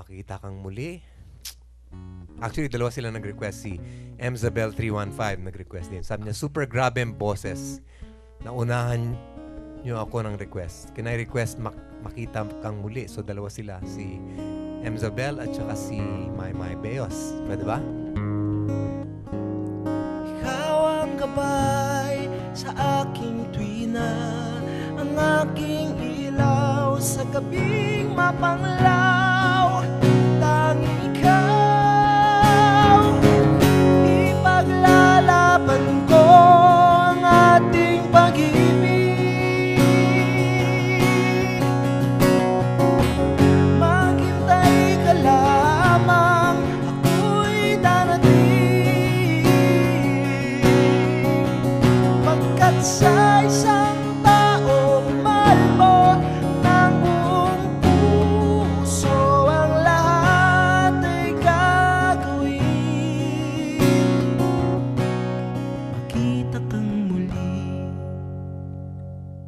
makita kang muli. Actually, dalawa sila nag-request. Si Emzabel315 nag-request din. Sabi niya, super grabe ang boses. Naunahan niyo ako ng request. Can I request mak- makita kang muli? So, dalawa sila. Si Emzabel at saka si My Beos. Pwede ba? Ikaw ang gabay sa aking tuwina Ang aking ilaw sa gabing mapanglaw outside.